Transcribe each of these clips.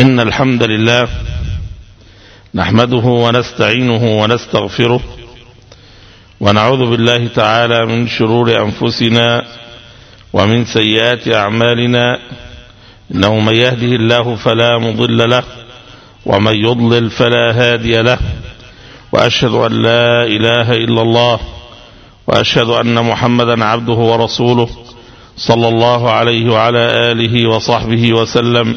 إن الحمد لله نحمده ونستعينه ونستغفره ونعوذ بالله تعالى من شرور أنفسنا ومن سيئات أعمالنا إنه من يهده الله فلا مضل له ومن يضلل فلا هادي له وأشهد أن لا إله إلا الله وأشهد أن محمدا عبده ورسوله صلى الله عليه وعلى آله وصحبه وسلم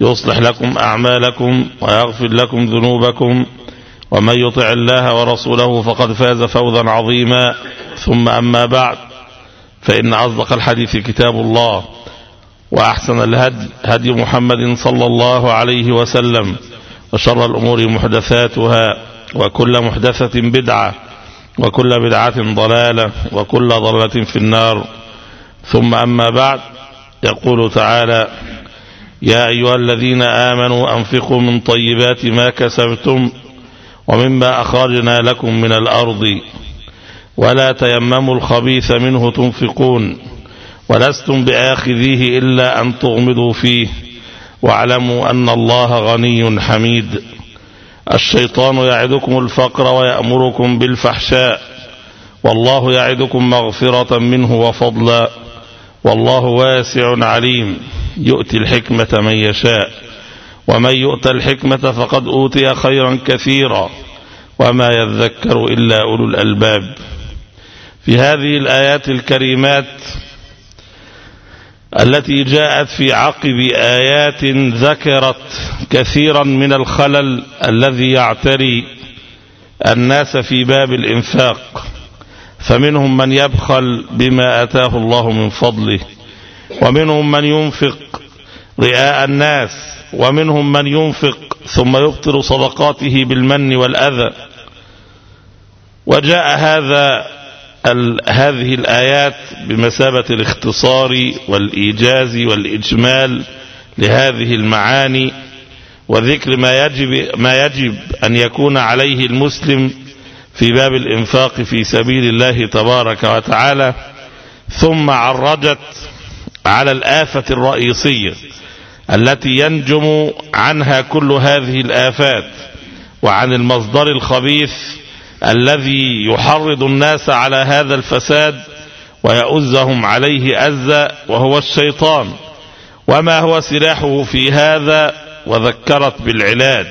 يصلح لكم أعمالكم ويغفر لكم ذنوبكم ومن يطع الله ورسوله فقد فاز فوزا عظيما. ثم أما بعد فإن أصدق الحديث كتاب الله وأحسن الهدي هدي محمد صلى الله عليه وسلم وشر الأمور محدثاتها وكل محدثة بدعة وكل بدعة ضلالة وكل ضلالة في النار. ثم أما بعد يقول تعالى يا أيها الذين آمنوا أنفقوا من طيبات ما كسبتم ومما أخرجنا لكم من الأرض ولا تيمموا الخبيث منه تنفقون ولستم بآخذيه إلا أن تغمضوا فيه واعلموا أن الله غني حميد الشيطان يعدكم الفقر ويأمركم بالفحشاء والله يعدكم مغفرة منه وفضلا والله واسع عليم يؤتي الحكمة من يشاء ومن يؤت الحكمة فقد أوتي خيرا كثيرا وما يذكر إلا أولو الألباب. في هذه الآيات الكريمات التي جاءت في عقب آيات ذكرت كثيرا من الخلل الذي يعتري الناس في باب الإنفاق فمنهم من يبخل بما أتاه الله من فضله. ومنهم من ينفق رئاء الناس ومنهم من ينفق ثم يبطل صدقاته بالمن والأذى. وجاء هذا هذه الآيات بمثابة الاختصار والإيجاز والإجمال لهذه المعاني وذكر ما يجب, ما يجب أن يكون عليه المسلم في باب الإنفاق في سبيل الله تبارك وتعالى. ثم عرجت على الآفة الرئيسية التي ينجم عنها كل هذه الآفات وعن المصدر الخبيث الذي يحرض الناس على هذا الفساد ويؤزهم عليه أزا وهو الشيطان وما هو سلاحه في هذا وذكرت بالعلاج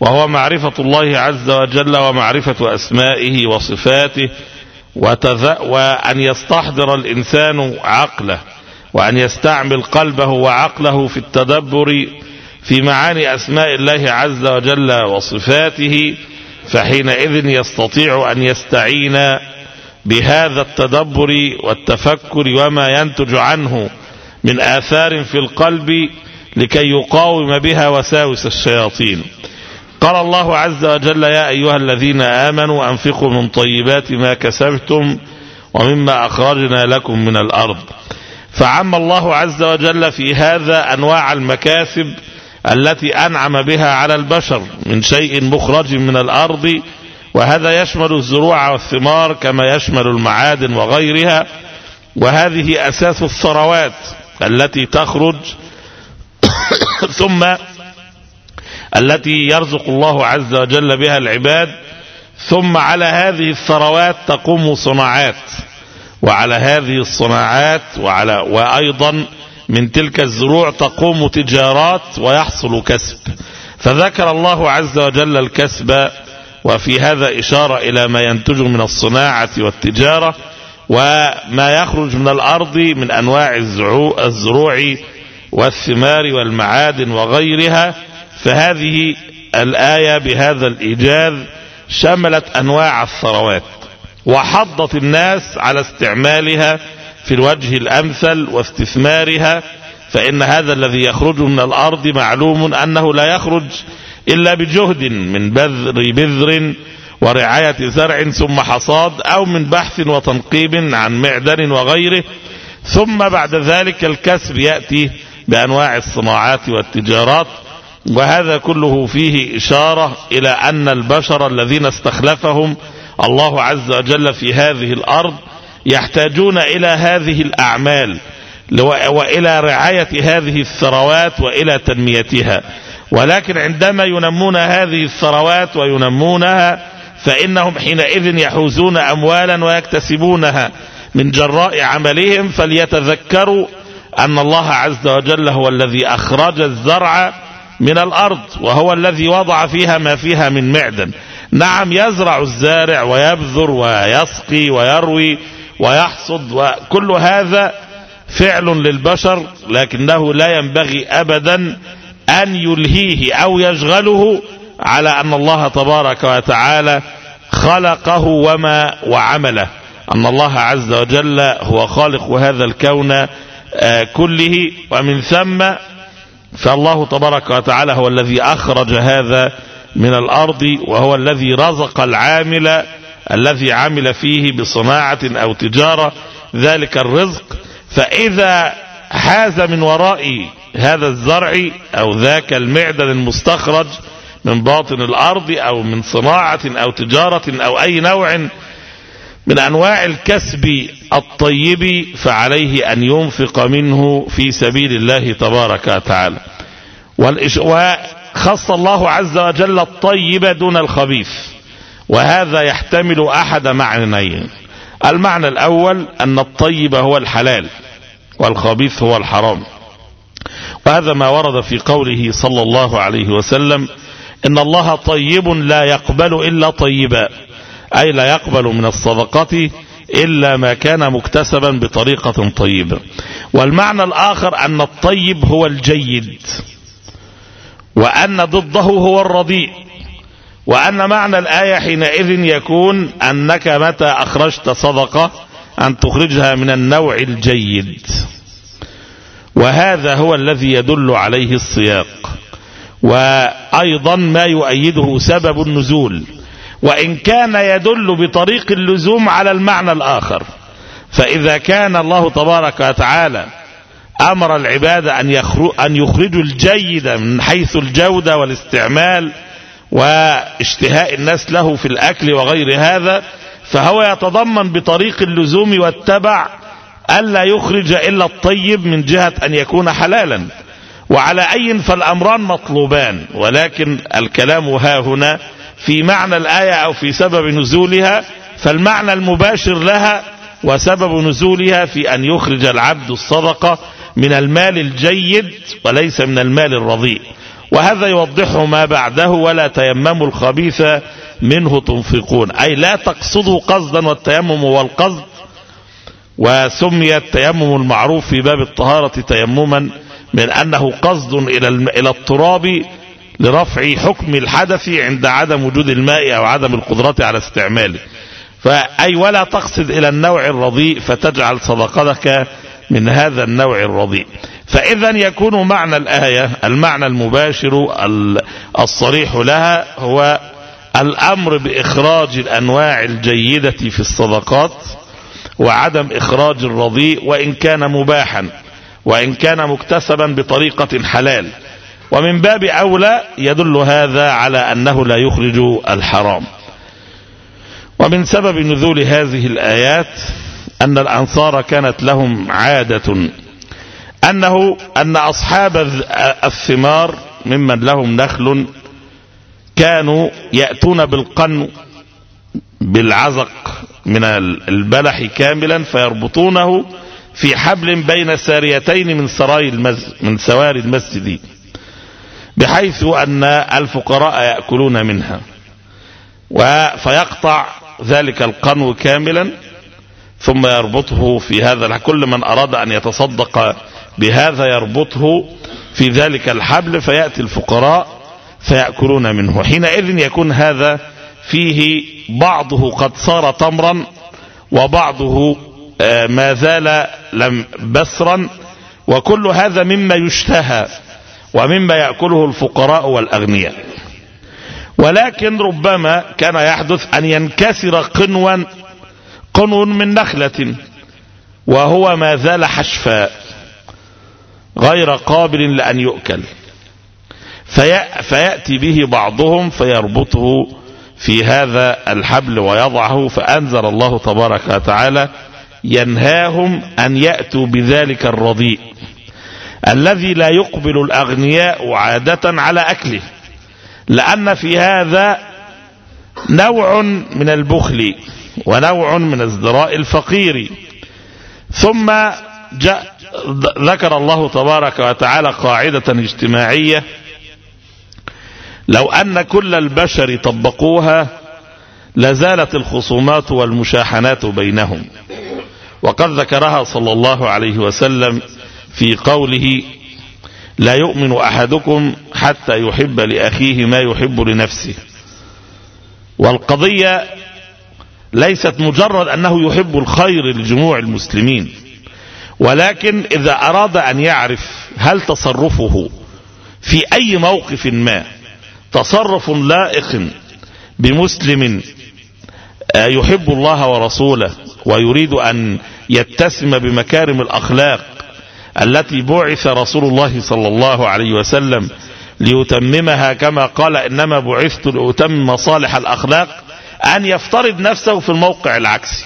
وهو معرفة الله عز وجل ومعرفة أسمائه وصفاته وأن يستحضر الإنسان عقله وأن يستعمل قلبه وعقله في التدبر في معاني أسماء الله عز وجل وصفاته فحينئذ يستطيع أن يستعين بهذا التدبر والتفكر وما ينتج عنه من آثار في القلب لكي يقاوم بها وساوس الشياطين. قال الله عز وجل يا أيها الذين آمنوا أنفقوا من طيبات ما كسبتم ومما أخرجنا لكم من الأرض. فعم الله عز وجل في هذا أنواع المكاسب التي أنعم بها على البشر من شيء مخرج من الأرض وهذا يشمل الزروع والثمار كما يشمل المعادن وغيرها وهذه أساس الثروات التي تخرج. ثم التي يرزق الله عز وجل بها العباد. ثم على هذه الثروات تقوم صناعات. وعلى هذه الصناعات وعلى وأيضا من تلك الزروع تقوم تجارات ويحصل كسب. فذكر الله عز وجل الكسب وفي هذا إشارة إلى ما ينتج من الصناعة والتجارة وما يخرج من الأرض من أنواع الزروع والثمار والمعادن وغيرها. فهذه الآية بهذا الإيجاز شملت أنواع الثروات. وحضت الناس على استعمالها في الوجه الأمثل واستثمارها فإن هذا الذي يخرج من الأرض معلوم أنه لا يخرج إلا بجهد من بذر بذر ورعاية زرع ثم حصاد أو من بحث وتنقيب عن معدن وغيره. ثم بعد ذلك الكسب يأتي بأنواع الصناعات والتجارات وهذا كله فيه إشارة إلى أن البشر الذين استخلفهم الله عز وجل في هذه الأرض يحتاجون إلى هذه الأعمال وإلى رعاية هذه الثروات وإلى تنميتها. ولكن عندما ينمون هذه الثروات وينمونها فإنهم حينئذ يحوزون أموالا ويكتسبونها. من جراء عملهم فليتذكروا أن الله عز وجل هو الذي أخرج الزرع من الأرض وهو الذي وضع فيها ما فيها من معدن. نعم يزرع الزارع ويبذر ويسقي ويروي ويحصد وكل هذا فعل للبشر لكنه لا ينبغي أبدا أن يلهيه أو يشغله على أن الله تبارك وتعالى خلقه وما وعمله. أن الله عز وجل هو خالق هذا الكون آه، كله ومن ثم فالله تبارك وتعالى هو الذي أخرج هذا من الأرض وهو الذي رزق العامل الذي عمل فيه بصناعة أو تجارة ذلك الرزق. فإذا حاز من وراء هذا الزرع أو ذاك المعدن المستخرج من باطن الأرض أو من صناعة أو تجارة أو أي نوع من أنواع الكسب الطيب فعليه أن ينفق منه في سبيل الله تبارك وتعالى. وخص الله عز وجل الطيب دون الخبيث وهذا يحتمل أحد معنيين. المعنى الأول أن الطيب هو الحلال والخبيث هو الحرام. وهذا ما ورد في قوله صلى الله عليه وسلم إن الله طيب لا يقبل إلا طيبا أي لا يقبل من الصدقة إلا ما كان مكتسبا بطريقة طيبة. والمعنى الآخر أن الطيب هو الجيد. وأن ضده هو الرديء وأن معنى الآية حينئذ يكون أنك متى أخرجت صدقة أن تخرجها من النوع الجيد. وهذا هو الذي يدل عليه السياق. وأيضا ما يؤيده سبب النزول. وإن كان يدل بطريق اللزوم على المعنى الآخر. فإذا كان الله تبارك وتعالى أمر العباد أن يخرجوا الجيد من حيث الجودة والاستعمال واشتهاء الناس له في الأكل وغير هذا فهو يتضمن بطريق اللزوم والتبع ألا يخرج إلا الطيب من جهة أن يكون حلالا. وعلى أي فالأمران مطلوبان ولكن الكلام ها هنا في معنى الآية أو في سبب نزولها فالمعنى المباشر لها وسبب نزولها في أن يخرج العبد الصدقة من المال الجيد وليس من المال الرضيء وهذا يوضح ما بعده ولا تيمموا الخبيث منه تنفقون. أي لا تقصدوا قصدا والتيمم هو القصد وسمي التيمم المعروف في باب الطهارة تيمما من أنه قصد إلى إلى التراب لرفع حكم الحدث عند عدم وجود الماء أو عدم القدرة على استعماله. فأي ولا تقصد إلى النوع الرضيء فتجعل صدقتك من هذا النوع الرضيء فإذا يكون معنى الآية المعنى المباشر الصريح لها هو الأمر بإخراج الأنواع الجيدة في الصدقات وعدم إخراج الرضيء وإن كان مباحا وإن كان مكتسبا بطريقة حلال. ومن باب أولى يدل هذا على أنه لا يخرج الحرام. ومن سبب نزول هذه الآيات أن الأنصار كانت لهم عادة. أنه أن أصحاب الثمار ممن لهم نخل كانوا يأتون بالقن بالعزق من البلح كاملا فيربطونه في حبل بين ساريتين من سراي المسجد من سواري المسجد. بحيث أن الفقراء يأكلون منها. فيقطع ذلك القنو كاملا ثم يربطه في هذا كل من أراد أن يتصدق بهذا يربطه في ذلك الحبل فيأتي الفقراء فيأكلون منه. حينئذ يكون هذا فيه بعضه قد صار تمرا وبعضه آه، ما زال لم بسرا وكل هذا مما يشتهى ومما يأكله الفقراء والأغنياء. ولكن ربما كان يحدث أن ينكسر قنوا قنو من نخلة وهو ما زال حشفاء غير قابل لأن يؤكل. فيأتي به بعضهم فيربطه في هذا الحبل ويضعه فأنزل الله تبارك وتعالى ينهاهم أن يأتوا بذلك الرضيء. الذي لا يقبل الأغنياء عادة على أكله لأن في هذا نوع من البخل. ونوع من ازدراء الفقير. ثم جاء ذكر الله تبارك وتعالى قاعدة اجتماعية. لو أن كل البشر طبقوها لزالت الخصومات والمشاحنات بينهم. وقد ذكرها صلى الله عليه وسلم في قوله لا يؤمن أحدكم حتى يحب لأخيه ما يحب لنفسه. والقضية ليست مجرد أنه يحب الخير لجموع المسلمين ولكن إذا أراد أن يعرف هل تصرفه في أي موقف ما تصرف لائق بمسلم يحب الله ورسوله ويريد أن يتسم بمكارم الأخلاق التي بعث رسول الله صلى الله عليه وسلم ليتممها كما قال إنما بعثت لأتمم مصالح الأخلاق أن يفترض نفسه في الموقع العكسي.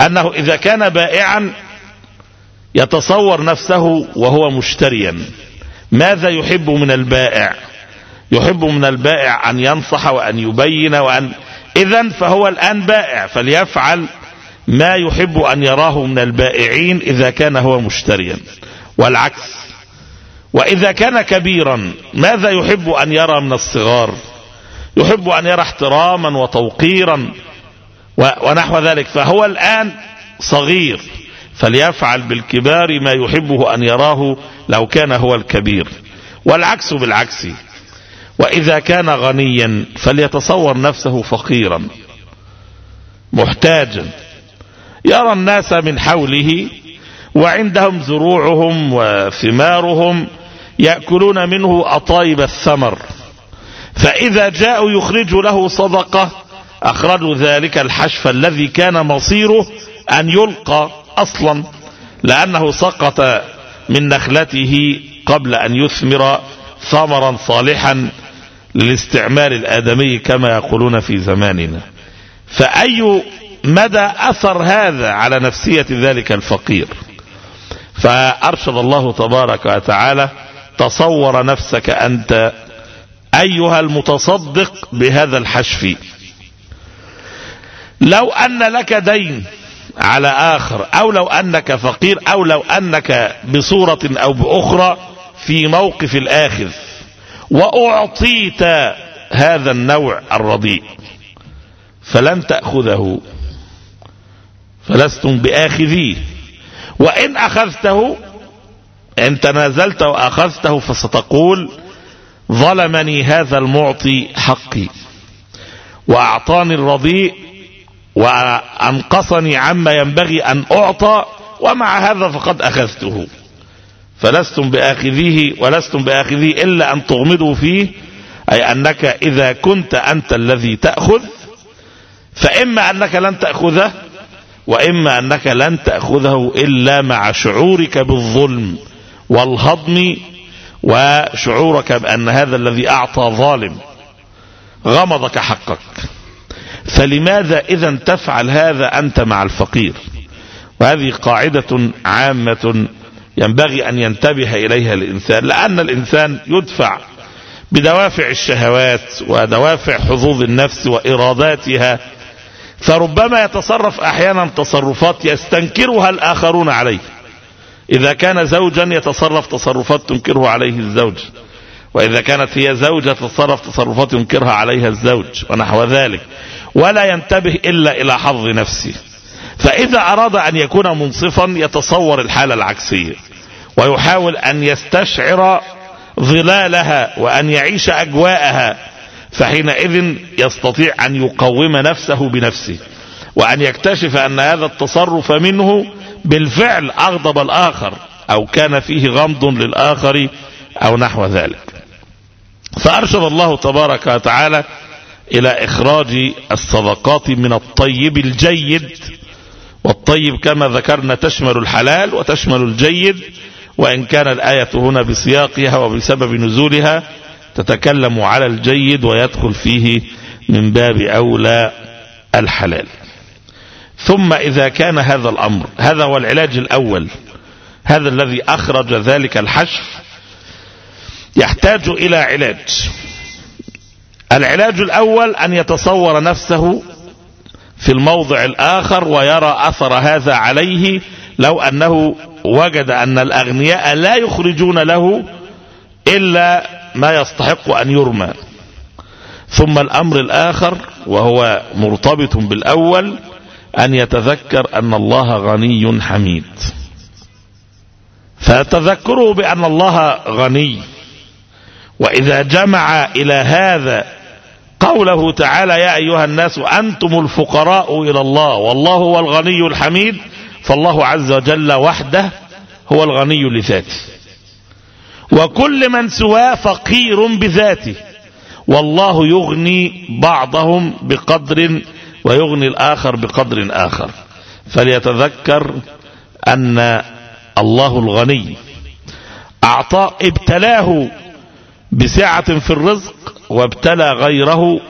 أنه إذا كان بائعا يتصور نفسه وهو مشتريا ماذا يحب من البائع؟ يحب من البائع أن ينصح وأن يبين وأن إذا فهو الآن بائع فليفعل ما يحب أن يراه من البائعين إذا كان هو مشتريا. والعكس وإذا كان كبيرا ماذا يحب أن يرى من الصغار؟ يحب أن يرى احتراما وتوقيرا ونحو ذلك. فهو الآن صغير فليفعل بالكبار ما يحبه أن يراه لو كان هو الكبير. والعكس بالعكس. وإذا كان غنيا فليتصور نفسه فقيرا محتاجا. يرى الناس من حوله وعندهم زروعهم وثمارهم يأكلون منه أطايب الثمر. فإذا جاءوا يخرج له صدقة. أخرجوا ذلك الحشف الذي كان مصيره أن يلقى أصلا لأنه سقط من نخلته قبل أن يثمر ثمرا صالحا للاستعمال الآدمي كما يقولون في زماننا. فأي مدى أثر هذا على نفسية ذلك الفقير؟ فأرشد الله تبارك وتعالى تصور نفسك أنت أيها المتصدق بهذا الحشف. لو أن لك دين على آخر أو لو أنك فقير أو لو أنك بصورة أو بأخرى في موقف الآخذ. وأعطيت هذا النوع الرديء فلن تأخذه. فلستم بآخذيه. وإن أخذته إن تنازلت وأخذته فستقول ظلمني هذا المعطي حقي وأعطاني الرضيء وأنقصني عما ينبغي أن أعطى ومع هذا فقد أخذته. فلستم بآخذيه ولستم بآخذيه إلا أن تغمضوا فيه أي أنك إذا كنت أنت الذي تأخذ فإما أنك لن تأخذه وإما أنك لن تأخذه إلا مع شعورك بالظلم والهضم وشعورك بأن هذا الذي أعطى ظالم غمضك حقك. فلماذا إذا تفعل هذا أنت مع الفقير؟ وهذه قاعدة عامة ينبغي أن ينتبه إليها الإنسان لأن الإنسان يدفع بدوافع الشهوات ودوافع حظوظ النفس وإراداتها فربما يتصرف أحيانا تصرفات يستنكرها الآخرون عليه. إذا كان زوجا يتصرف تصرفات تنكره عليه الزوج. وإذا كانت هي زوجة تتصرف تصرفات ينكرها عليها الزوج ونحو ذلك. ولا ينتبه إلا إلى حظ نفسه. فإذا أراد أن يكون منصفا يتصور الحالة العكسية. ويحاول أن يستشعر ظلالها وأن يعيش أجواءها فحينئذ يستطيع أن يقوم نفسه بنفسه. وأن يكتشف أن هذا التصرف منه بالفعل أغضب الآخر أو كان فيه غمض للآخر أو نحو ذلك. فأرشد الله تبارك وتعالى إلى إخراج الصدقات من الطيب الجيد والطيب كما ذكرنا تشمل الحلال وتشمل الجيد وإن كان الآية هنا بسياقها وبسبب نزولها تتكلم على الجيد ويدخل فيه من باب أولى الحلال. ثم إذا كان هذا الأمر هذا هو العلاج الأول هذا الذي أخرج ذلك الحشف يحتاج إلى علاج. العلاج الأول أن يتصور نفسه في الموضع الآخر ويرى أثر هذا عليه لو أنه وجد أن الأغنياء لا يخرجون له إلا ما يستحق أن يرمى. ثم الأمر الآخر وهو مرتبط بالأول أن يتذكر أن الله غني حميد. فتذكره بأن الله غني. وإذا جمع إلى هذا قوله تعالى يا أيها الناس أنتم الفقراء إلى الله والله هو الغني الحميد فالله عز وجل وحده هو الغني لذاته. وكل من سواه فقير بذاته والله يغني بعضهم بقدر ويغني الآخر بقدر آخر. فليتذكر أن الله الغني أعطى ابتلاه بسعة في الرزق وابتلى غيره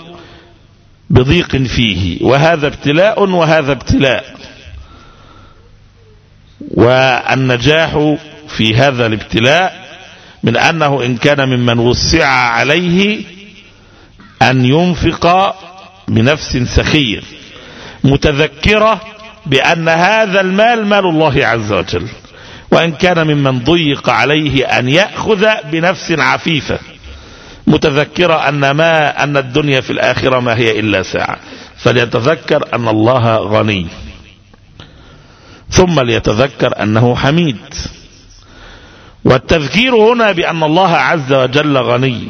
بضيق فيه. وهذا ابتلاء وهذا ابتلاء. والنجاح في هذا الابتلاء من أنه إن كان ممن وسع عليه أن ينفق بنفس سخير متذكرة بأن هذا المال مال الله عز وجل وإن كان ممن ضيق عليه أن يأخذ بنفس عفيفة متذكرة أن ما أن الدنيا في الآخرة ما هي إلا ساعة. فليتذكر أن الله غني. ثم ليتذكر أنه حميد. والتذكير هنا بأن الله عز وجل غني.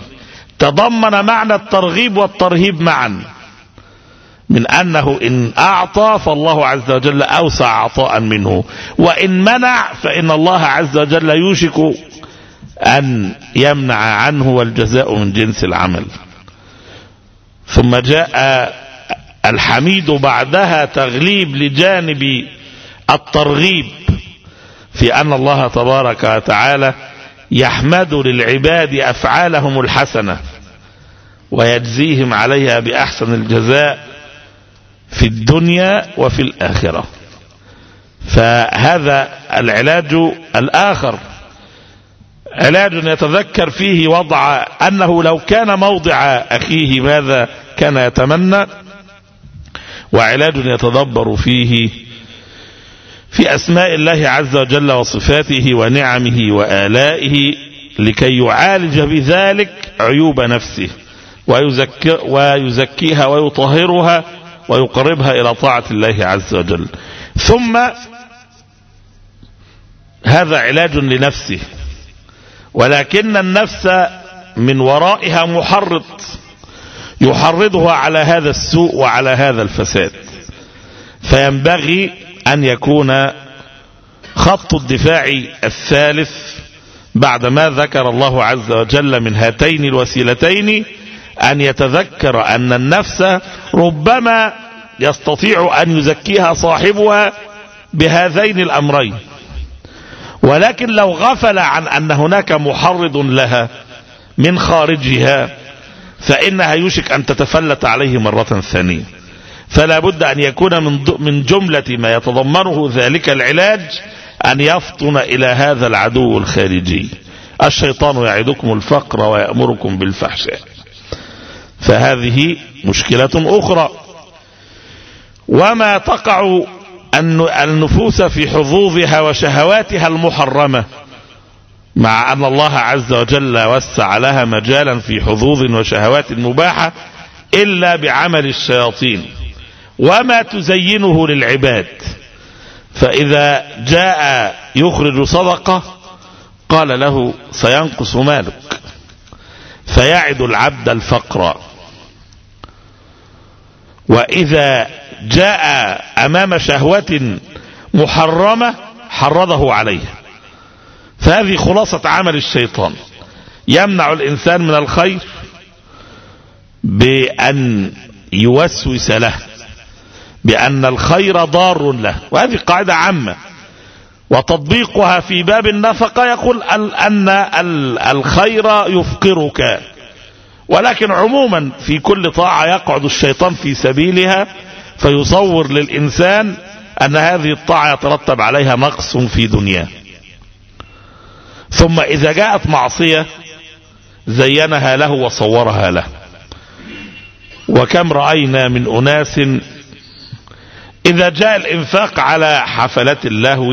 تضمن معنى الترغيب والترهيب معا. من أنه إن أعطى فالله عز وجل أوسع عطاء منه. وإن منع فإن الله عز وجل يوشك أن يمنع عنه والجزاء من جنس العمل. ثم جاء الحميد بعدها تغليب لجانب الترغيب في أن الله تبارك وتعالى يحمد للعباد أفعالهم الحسنة ويجزيهم عليها بأحسن الجزاء. في الدنيا وفي الآخرة. فهذا العلاج الآخر. علاج يتذكر فيه وضع أنه لو كان موضع أخيه ماذا كان يتمنى وعلاج يتدبر فيه في أسماء الله عز وجل وصفاته ونعمه وآلائه لكي يعالج بذلك عيوب نفسه ويزكي ويزكيها ويطهرها ويقربها إلى طاعة الله عز وجل. ثم هذا علاج لنفسه. ولكن النفس من ورائها محرض يحرضها على هذا السوء وعلى هذا الفساد. فينبغي أن يكون خط الدفاع الثالث بعدما ذكر الله عز وجل من هاتين الوسيلتين أن يتذكر أن النفس ربما يستطيع أن يزكيها صاحبها بهذين الأمرين. ولكن لو غفل عن أن هناك محرض لها من خارجها فإنها يوشك أن تتفلت عليه مرة ثانية. فلا بد أن يكون من من جملة ما يتضمنه ذلك العلاج أن يفطن إلى هذا العدو الخارجي. الشيطان يعدكم الفقر ويأمركم بالفحشاء. فهذه مشكلة أخرى. وما تقع النفوس في حظوظها وشهواتها المحرمة مع أن الله عز وجل وسع لها مجالا في حظوظ وشهوات مباحة إلا بعمل الشياطين. وما تزينه للعباد. فإذا جاء يخرج صدقة قال له سينقص مالك. فيعد العبد الفقر. وإذا جاء أمام شهوة محرمة حرضه عليها. فهذه خلاصة عمل الشيطان. يمنع الإنسان من الخير بأن يوسوس له بأن الخير ضار له. وهذه قاعدة عامة. وتطبيقها في باب النفقة يقول أن الخير يفقرك. ولكن عموما في كل طاعة يقعد الشيطان في سبيلها فيصور للإنسان أن هذه الطاعة يترتب عليها نقص في دنياه. ثم إذا جاءت معصية زينها له وصورها له. وكم رأينا من أناس إذا جاء الإنفاق على حفلات اللهو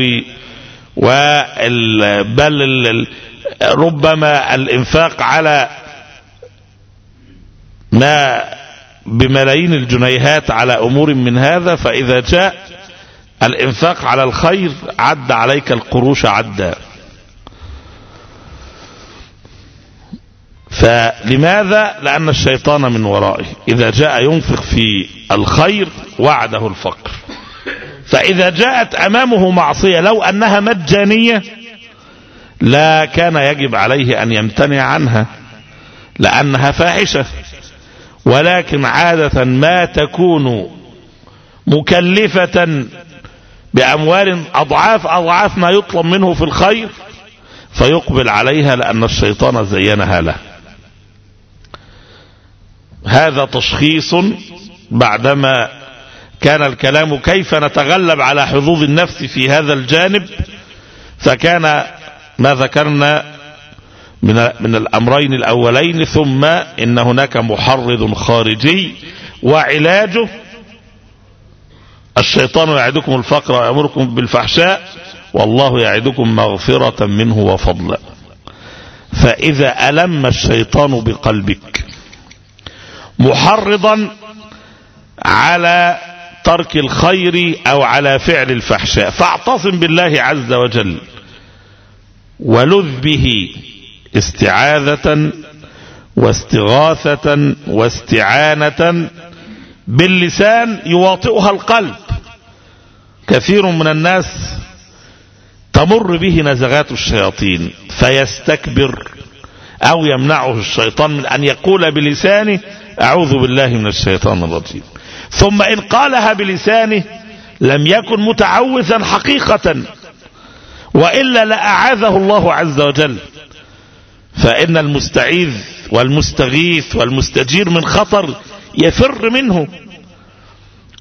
بل ربما الإنفاق على ما بملايين الجنيهات على أمور من هذا فإذا جاء الإنفاق على الخير عد عليك القروش عدا. فلماذا؟ لأن الشيطان من ورائه. إذا جاء ينفق في الخير وعده الفقر. فإذا جاءت أمامه معصية لو أنها مجانية لا كان يجب عليه أن يمتنع عنها لأنها فاحشة. ولكن عادة ما تكون مكلفة بأموال أضعاف أضعاف ما يطلب منه في الخير فيقبل عليها لأن الشيطان زينها له هذا تشخيص بعدما كان الكلام كيف نتغلب على حظوظ النفس في هذا الجانب فكان ما ذكرنا من من الأمرين الأولين ثم إن هناك محرض خارجي وعلاجه. الشيطان يعدكم الفقر ويأمركم بالفحشاء والله يعدكم مغفرة منه وفضلا فإذا ألم الشيطان بقلبك محرضا على ترك الخير أو على فعل الفحشاء. فاعتصم بالله عز وجل ولذ به استعاذة واستغاثة واستعانة باللسان يواطئها القلب. كثير من الناس تمر به نزغات الشياطين فيستكبر أو يمنعه الشيطان من أن يقول بلسانه أعوذ بالله من الشيطان الرجيم. ثم إن قالها بلسانه لم يكن متعوذا حقيقة وإلا لأعاذه الله عز وجل. فإن المستعيذ والمستغيث والمستجير من خطر يفر منه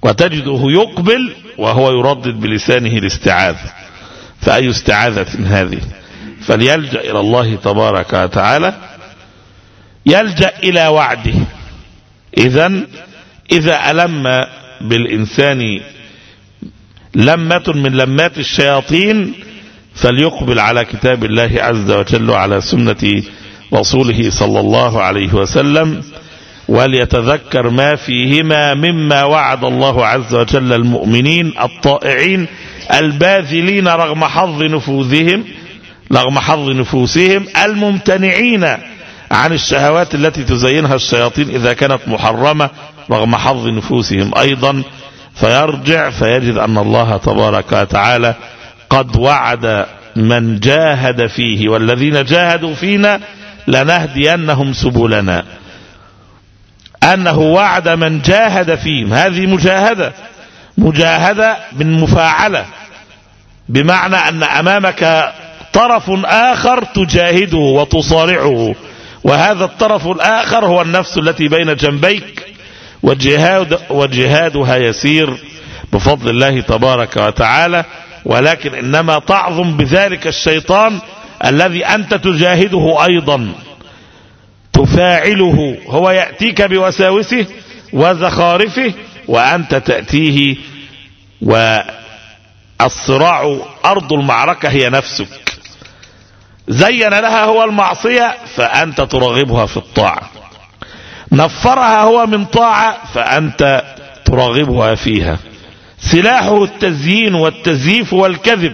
وتجده يقبل وهو يردد بلسانه الاستعاذة. فأي استعاذة هذه؟ فليلجأ إلى الله تبارك وتعالى يلجأ إلى وعده. إذا إذا ألم بالإنسان لمة من لمات الشياطين فليقبل على كتاب الله عز وجل وعلى سنة رسوله صلى الله عليه وسلم وليتذكر ما فيهما مما وعد الله عز وجل المؤمنين الطائعين الباذلين رغم حظ نفوذهم رغم حظ نفوسهم الممتنعين عن الشهوات التي تزينها الشياطين إذا كانت محرمة رغم حظ نفوسهم أيضا فيرجع فيجد أن الله تبارك وتعالى قد وعد من جاهد فيه والذين جاهدوا فينا لنهدينهم سبلنا. أنه وعد من جاهد فيهم هذه مجاهدة مجاهدة من مفاعلة بمعنى أن أمامك طرف آخر تجاهده وتصارعه وهذا الطرف الآخر هو النفس التي بين جنبيك. وجهاد وجهادها يسير بفضل الله تبارك وتعالى ولكن إنما تعظم بذلك الشيطان الذي أنت تجاهده أيضا. تفاعله هو يأتيك بوساوسه وزخارفه وأنت تأتيه والصراع أرض المعركة هي نفسك. زين لها هو المعصية فأنت ترغبها في الطاعة. نفرها هو من طاعة فأنت ترغبها فيها. سلاحه التزيين والتزييف والكذب.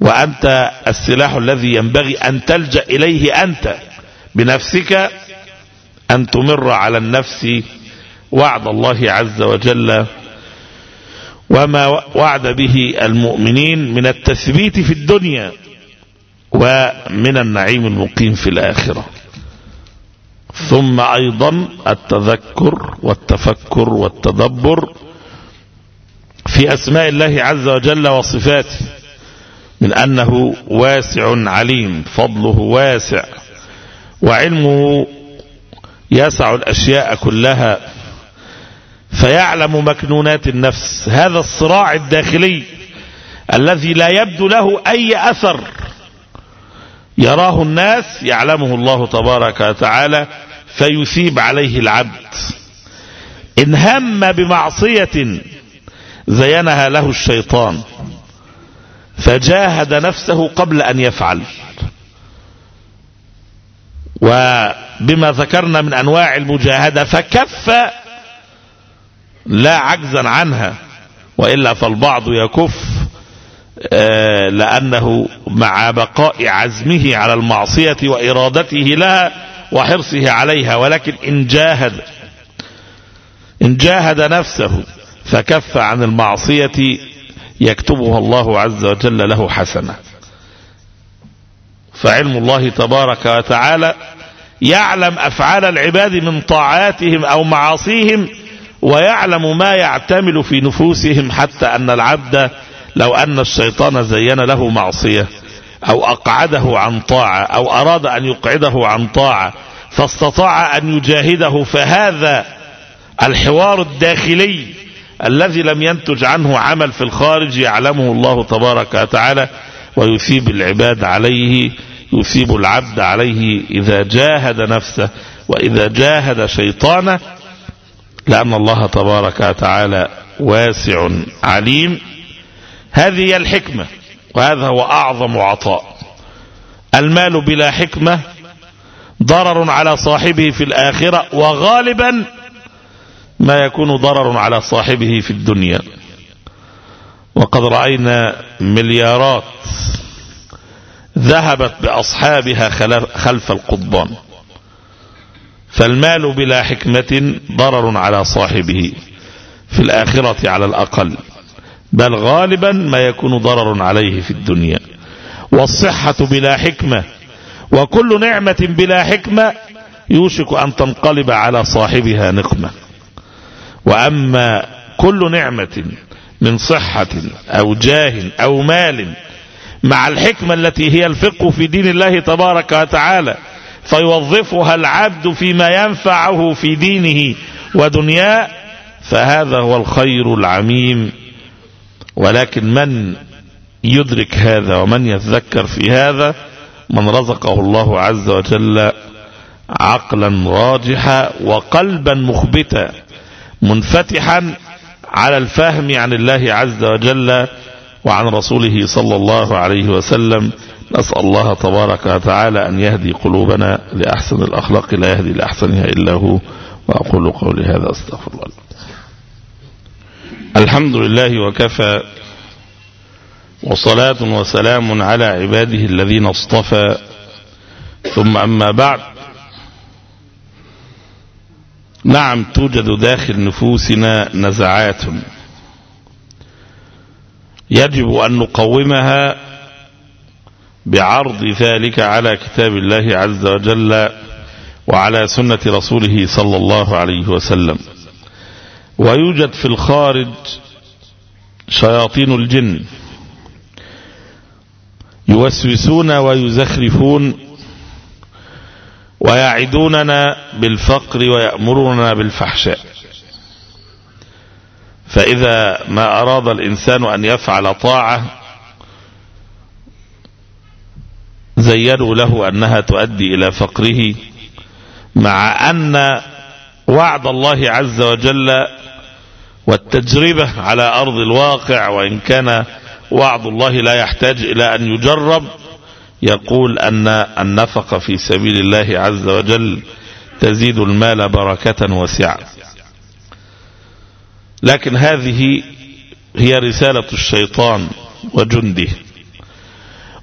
وأنت السلاح الذي ينبغي أن تلجأ إليه أنت. بنفسك أن تمر على النفس وعد الله عز وجل وما وعد به المؤمنين من التثبيت في الدنيا ومن النعيم المقيم في الآخرة. ثم أيضا التذكر والتفكر والتدبر في أسماء الله عز وجل وصفاته من أنه واسع عليم فضله واسع وعلمه يسع الأشياء كلها فيعلم مكنونات النفس. هذا الصراع الداخلي الذي لا يبدو له أي أثر يراه الناس يعلمه الله تبارك وتعالى فيثيب عليه العبد. إن هم بمعصية زينها له الشيطان فجاهد نفسه قبل أن يفعل. وبما ذكرنا من أنواع المجاهدة فكف لا عجزا عنها وإلا فالبعض يكف لأنه مع بقاء عزمه على المعصية وإرادته لها وحرصه عليها ولكن إن جاهد إن جاهد نفسه فكف عن المعصية يكتبها الله عز وجل له حسنة. فعلم الله تبارك وتعالى يعلم أفعال العباد من طاعاتهم أو معاصيهم ويعلم ما يعتمل في نفوسهم حتى أن العبد لو أن الشيطان زين له معصية. أو أقعده عن طاعة أو أراد أن يقعده عن طاعة فاستطاع أن يجاهده فهذا الحوار الداخلي الذي لم ينتج عنه عمل في الخارج يعلمه الله تبارك وتعالى ويثيب العباد عليه يثيب العبد عليه إذا جاهد نفسه وإذا جاهد شيطانه لأن الله تبارك وتعالى واسع عليم. هذه هي الحكمة. وهذا هو أعظم عطاء. المال بلا حكمة ضرر على صاحبه في الآخرة وغالبا ما يكون ضرر على صاحبه في الدنيا. وقد رأينا مليارات ذهبت بأصحابها خلف القضبان. فالمال بلا حكمة ضرر على صاحبه في الآخرة على الأقل. بل غالبا ما يكون ضرر عليه في الدنيا. والصحة بلا حكمة. وكل نعمة بلا حكمة يوشك أن تنقلب على صاحبها نقمة. وأما كل نعمة من صحة أو جاه أو مال مع الحكمة التي هي الفقه في دين الله تبارك وتعالى فيوظفها العبد فيما ينفعه في دينه ودنياه فهذا هو الخير العميم ولكن من يدرك هذا ومن يتذكر في هذا من رزقه الله عز وجل عقلا راجحا وقلبا مخبتا منفتحا على الفهم عن الله عز وجل وعن رسوله صلى الله عليه وسلم. نسأل الله تبارك وتعالى أن يهدي قلوبنا لأحسن الأخلاق لا يهدي لأحسنها إلا هو. وأقول قولي هذا أستغفر الله. الحمد لله وكفى وصلاة وسلام على عباده الذين اصطفى. ثم أما بعد نعم توجد داخل نفوسنا نزعات. يجب أن نقومها بعرض ذلك على كتاب الله عز وجل وعلى سنة رسوله صلى الله عليه وسلم. ويوجد في الخارج شياطين الجن يوسوسون ويزخرفون ويعدوننا بالفقر ويأمروننا بالفحشاء. فإذا ما أراد الإنسان أن يفعل طاعة زينوا له أنها تؤدي إلى فقره مع أن وعد الله عز وجل والتجربة على أرض الواقع وإن كان وعد الله لا يحتاج إلى أن يجرب يقول أن النفقة في سبيل الله عز وجل تزيد المال بركة وسعة. لكن هذه هي رسالة الشيطان وجنده.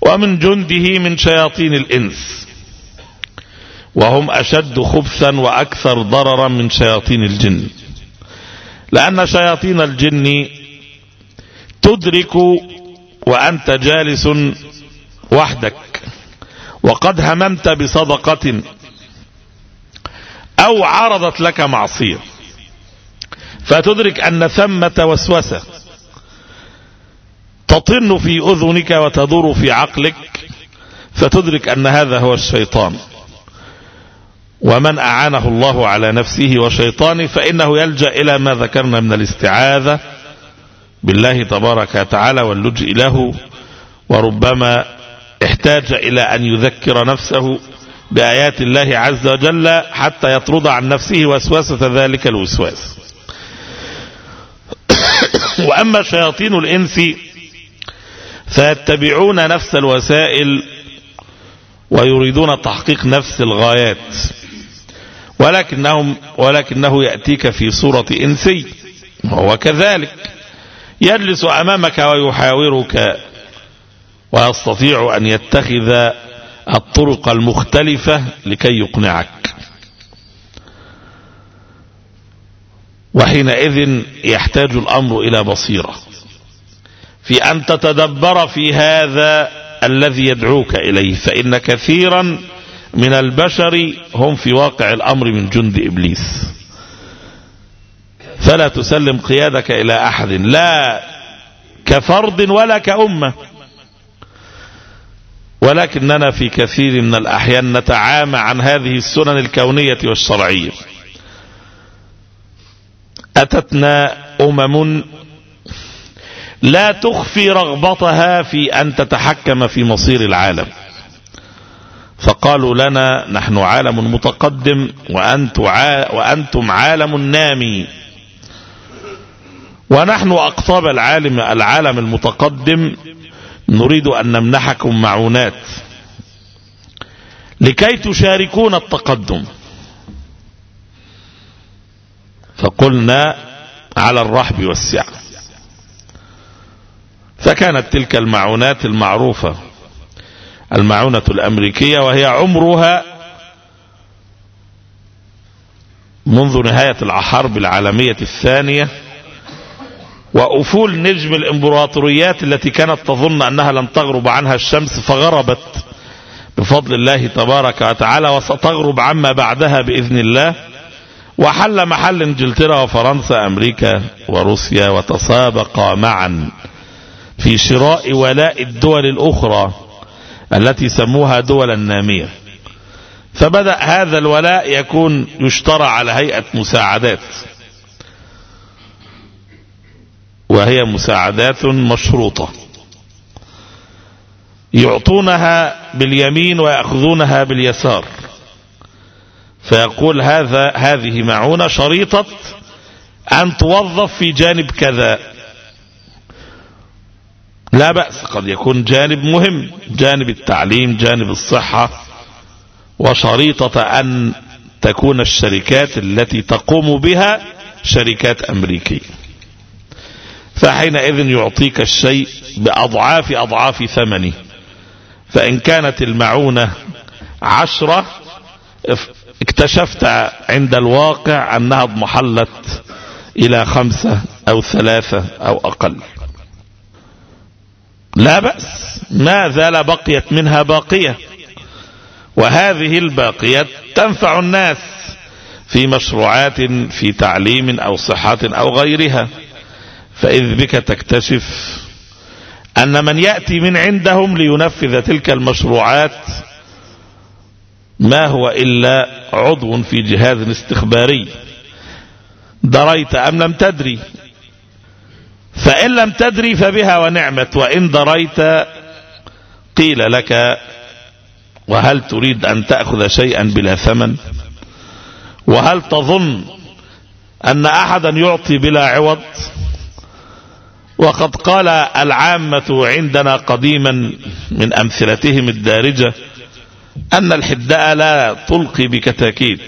ومن جنده من شياطين الإنس. وهم أشد خبثا وأكثر ضررا من شياطين الجن. لأن شياطين الجن تدرك وأنت جالس وحدك. وقد هممت بصدقة أو عرضت لك معصية. فتدرك أن ثمة وسوسة تطن في أذنك وتدور في عقلك. فتدرك أن هذا هو الشيطان. ومن أعانه الله على نفسه وشيطانه فإنه يلجأ إلى ما ذكرنا من الاستعاذة بالله تبارك وتعالى واللجئ له وربما احتاج إلى أن يذكر نفسه بآيات الله عز وجل حتى يطرد عن نفسه وسوسة ذلك الوسواس. وأما شياطين الإنس فيتبعون نفس الوسائل ويريدون تحقيق نفس الغايات. ولكنهم ولكنه يأتيك في صورة إنسي وهو كذلك. يجلس أمامك ويحاورك ويستطيع أن يتخذ الطرق المختلفة لكي يقنعك. وحينئذ يحتاج الأمر إلى بصيرة. في أن تتدبر في هذا الذي يدعوك إليه فإن كثيرا من البشر هم في واقع الأمر من جند إبليس. فلا تسلم قيادك إلى أحد لا كفرد ولا كأمة. ولكننا في كثير من الأحيان نتعامى عن هذه السنن الكونية والشرعية. أتتنا أمم لا تخفي رغبتها في أن تتحكم في مصير العالم. فقالوا لنا نحن عالم متقدم وأنتم عالم نامي. ونحن أقطاب العالم العالم المتقدم نريد أن نمنحكم معونات. لكي تشاركون التقدم. فقلنا على الرحب والسعة. فكانت تلك المعونات المعروفة. المعونة الأمريكية وهي عمرها منذ نهاية الحرب العالمية الثانية وأفول نجم الإمبراطوريات التي كانت تظن أنها لن تغرب عنها الشمس فغربت بفضل الله تبارك وتعالى وستغرب عما بعدها بإذن الله. وحل محل إنجلترا وفرنسا أمريكا وروسيا وتسابقا معا في شراء ولاء الدول الأخرى. التي سموها دول النامية فبدأ هذا الولاء يكون يشترى على هيئة مساعدات. وهي مساعدات مشروطة. يعطونها باليمين ويأخذونها باليسار. فيقول هذا هذه معونة شريطة أن توظف في جانب كذا. لا بأس قد يكون جانب مهم جانب التعليم جانب الصحة وشريطة أن تكون الشركات التي تقوم بها شركات أمريكية. فحينئذ يعطيك الشيء بأضعاف أضعاف ثمنه. فإن كانت المعونة عشرة اكتشفت عند الواقع أنها اضمحلت إلى خمسة أو ثلاثة أو أقل. لا بأس. ما زال بقيت منها باقية. وهذه الباقية تنفع الناس في مشروعات في تعليم أو صحة أو غيرها. فإذ بك تكتشف أن من يأتي من عندهم لينفذ تلك المشروعات ما هو إلا عضو في جهاز استخباري. دريت أم لم تدري؟ فإن لم تدري فبها ونعمت وإن دريت قيل لك وهل تريد أن تأخذ شيئا بلا ثمن؟ وهل تظن أن أحدا يعطي بلا عوض؟ وقد قال العامة عندنا قديما من أمثلتهم الدارجة أن الحداء لا تلقي بكتاكيت.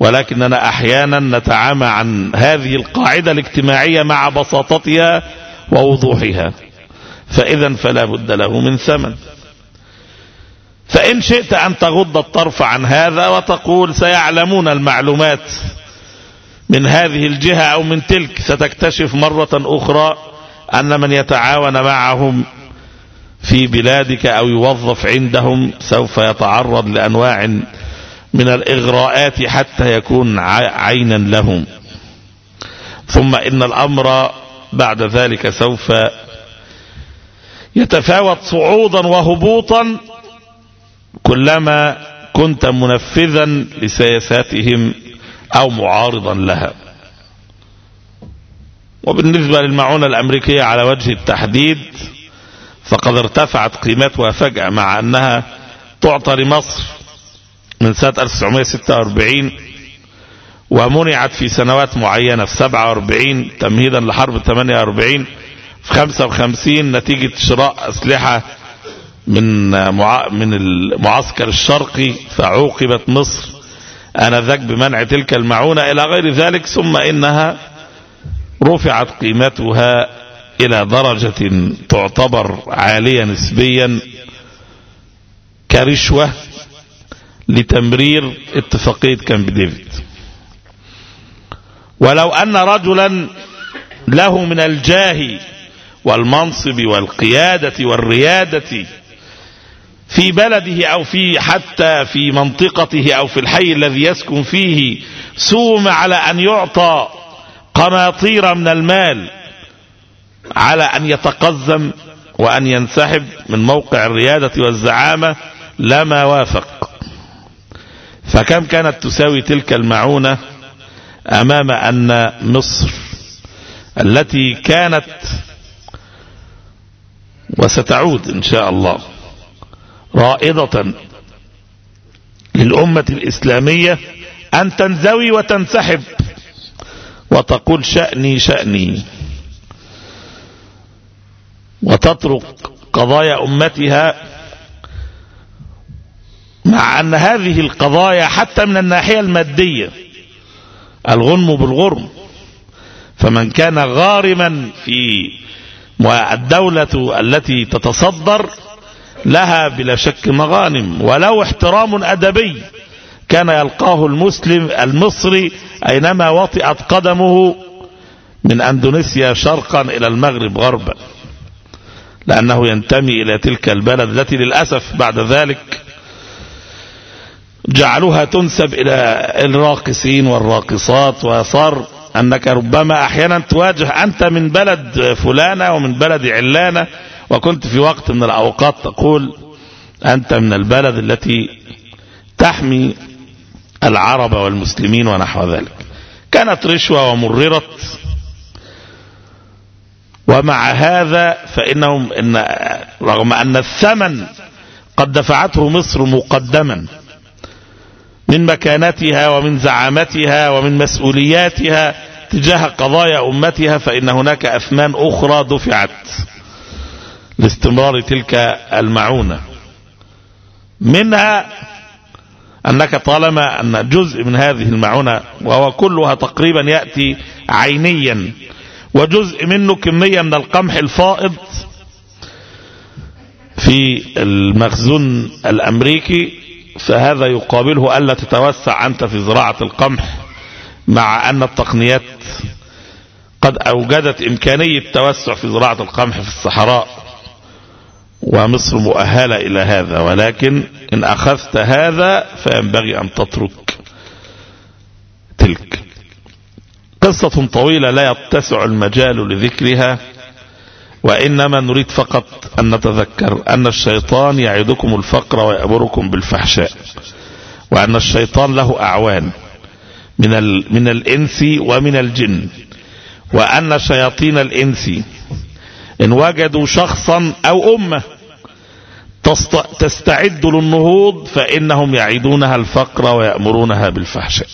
ولكننا أحيانا نتعامى عن هذه القاعدة الاجتماعية مع بساطتها ووضوحها. فإذا فلا بد له من ثمن. فإن شئت أن تغض الطرف عن هذا وتقول سيعلمون المعلومات من هذه الجهة أو من تلك ستكتشف مرة أخرى أن من يتعاون معهم في بلادك أو يوظف عندهم سوف يتعرض لأنواع من الإغراءات حتى يكون عينا لهم. ثم إن الأمر بعد ذلك سوف يتفاوت صعودا وهبوطا كلما كنت منفذا لسياساتهم أو معارضا لها. وبالنسبة للمعونة الأمريكية على وجه التحديد فقد ارتفعت قيمتها فجأة مع أنها تعطى لمصر من سنة 1946 ومنعت في سنوات معينة في 47 تمهيدا لحرب 48 في 55 نتيجة شراء أسلحة من من المعسكر الشرقي فعوقبت مصر آنذاك بمنع تلك المعونة إلى غير ذلك ثم إنها رفعت قيمتها إلى درجة تعتبر عالية نسبيا كرشوة. لتمرير اتفاقية كامب ديفيد. ولو أن رجلا له من الجاه والمنصب والقيادة والريادة في بلده أو في حتى في منطقته أو في الحي الذي يسكن فيه سوم على أن يعطى قناطير من المال على أن يتقزم وأن ينسحب من موقع الريادة والزعامة لما وافق. فكم كانت تساوي تلك المعونة أمام أن مصر التي كانت وستعود إن شاء الله رائضة للأمة الإسلامية أن تنزوي وتنسحب وتقول شأني شأني وتترك قضايا أمتها مع أن هذه القضايا حتى من الناحية المادية الغنم بالغرم. فمن كان غارما في الدولة التي تتصدر لها بلا شك مغانم ولو احترام أدبي كان يلقاه المسلم المصري أينما وطئت قدمه من أندونيسيا شرقا إلى المغرب غربا. لأنه ينتمي إلى تلك البلد التي للأسف بعد ذلك جعلوها تنسب إلى الراقصين والراقصات وصار أنك ربما أحيانا تواجه أنت من بلد فلانة ومن بلد علانة وكنت في وقت من الأوقات تقول أنت من البلد التي تحمي العرب والمسلمين ونحو ذلك. كانت رشوة ومررت. ومع هذا فإنهم إن رغم أن الثمن قد دفعته مصر مقدما من مكانتها ومن زعامتها ومن مسؤولياتها تجاه قضايا أمتها فإن هناك أثمان أخرى دفعت لاستمرار تلك المعونة. منها أنك طالما أن جزء من هذه المعونة وهو كلها تقريبا يأتي عينيا وجزء منه كمية من القمح الفائض في المخزون الأمريكي فهذا يقابله ألا تتوسع أنت في زراعة القمح مع أن التقنيات قد أوجدت إمكانية التوسع في زراعة القمح في الصحراء ومصر مؤهلة إلى هذا ولكن إن أخذت هذا فينبغي أن تترك تلك. قصة طويلة لا يتسع المجال لذكرها. وإنما نريد فقط أن نتذكر أن الشيطان يعدكم الفقر ويأمركم بالفحشاء وأن الشيطان له أعوان من, من الإنس ومن الجن وأن شياطين الإنس إن وجدوا شخصا أو أمة تستعد للنهوض فإنهم يعيدونها الفقر ويأمرونها بالفحشاء.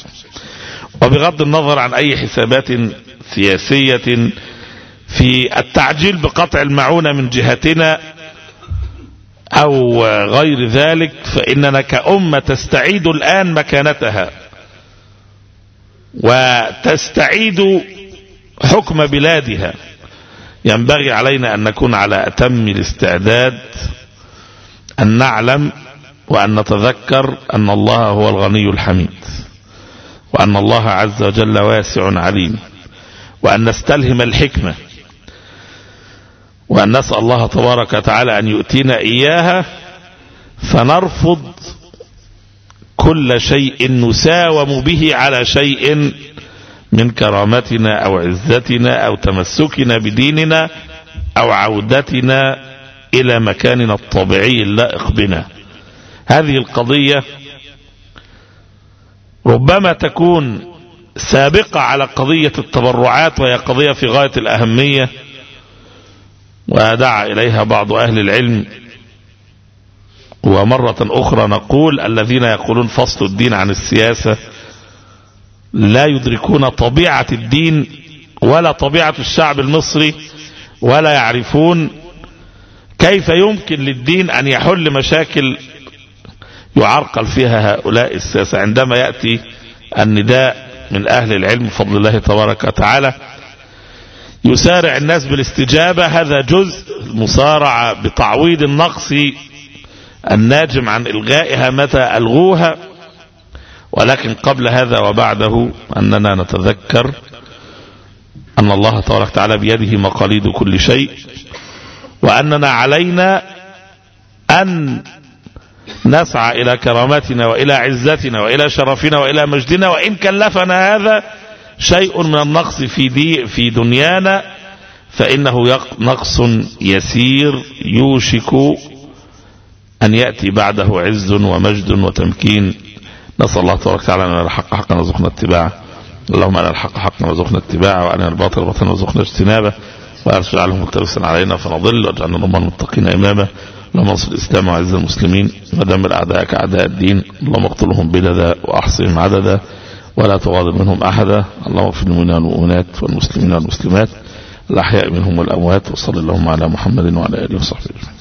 وبغض النظر عن أي حسابات سياسية في التعجيل بقطع المعونة من جهتنا أو غير ذلك فإننا كأمة تستعيد الآن مكانتها وتستعيد حكم بلادها. ينبغي علينا أن نكون على أتم الاستعداد أن نعلم وأن نتذكر أن الله هو الغني الحميد وأن الله عز وجل واسع عليم وأن نستلهم الحكمة. وأن نسأل الله تبارك وتعالى أن يؤتينا إياها فنرفض كل شيء نساوم به على شيء من كرامتنا أو عزتنا أو تمسكنا بديننا أو عودتنا إلى مكاننا الطبيعي اللائق بنا. هذه القضية ربما تكون سابقة على قضية التبرعات وهي قضية في غاية الأهمية. ودعا إليها بعض أهل العلم. ومرة أخرى نقول الذين يقولون فصل الدين عن السياسة لا يدركون طبيعة الدين ولا طبيعة الشعب المصري ولا يعرفون كيف يمكن للدين أن يحل مشاكل يعرقل فيها هؤلاء الساسة عندما يأتي النداء من أهل العلم بفضل الله تبارك وتعالى يسارع الناس بالاستجابة. هذا جزء المسارعة بتعويض النقص الناجم عن إلغائها متى ألغوها. ولكن قبل هذا وبعده أننا نتذكر أن الله تبارك وتعالى بيده مقاليد كل شيء وأننا علينا أن نسعى إلى كرامتنا وإلى عزتنا وإلى شرفنا وإلى مجدنا. وإن كلفنا هذا شيء من النقص في, دي في دنيانا فإنه نقص يسير يوشك أن يأتي بعده عز ومجد وتمكين. نسأل الله تبارك وتعالى أن الحق حقا وارزقنا اتباعه. اللهم أنا الحق حقا وارزقنا اتباعه وأنا الباطل باطلا وارزقنا اجتنابه. ولا تجعله ملتبسا علينا فنضل واجعلنا نضمن المتقين إماما. اللهم انصر الإسلام وعز المسلمين. ودمر أعداءك أعداء الدين. اللهم اقتلهم بلدا وأحصهم عددا. ولا تغادر منهم أحدا. اللهم اغفر للمؤمنين والمؤمنات والمسلمين والمسلمات. الأحياء منهم والأموات. وصلى اللهم على محمد وعلى آله وصحبه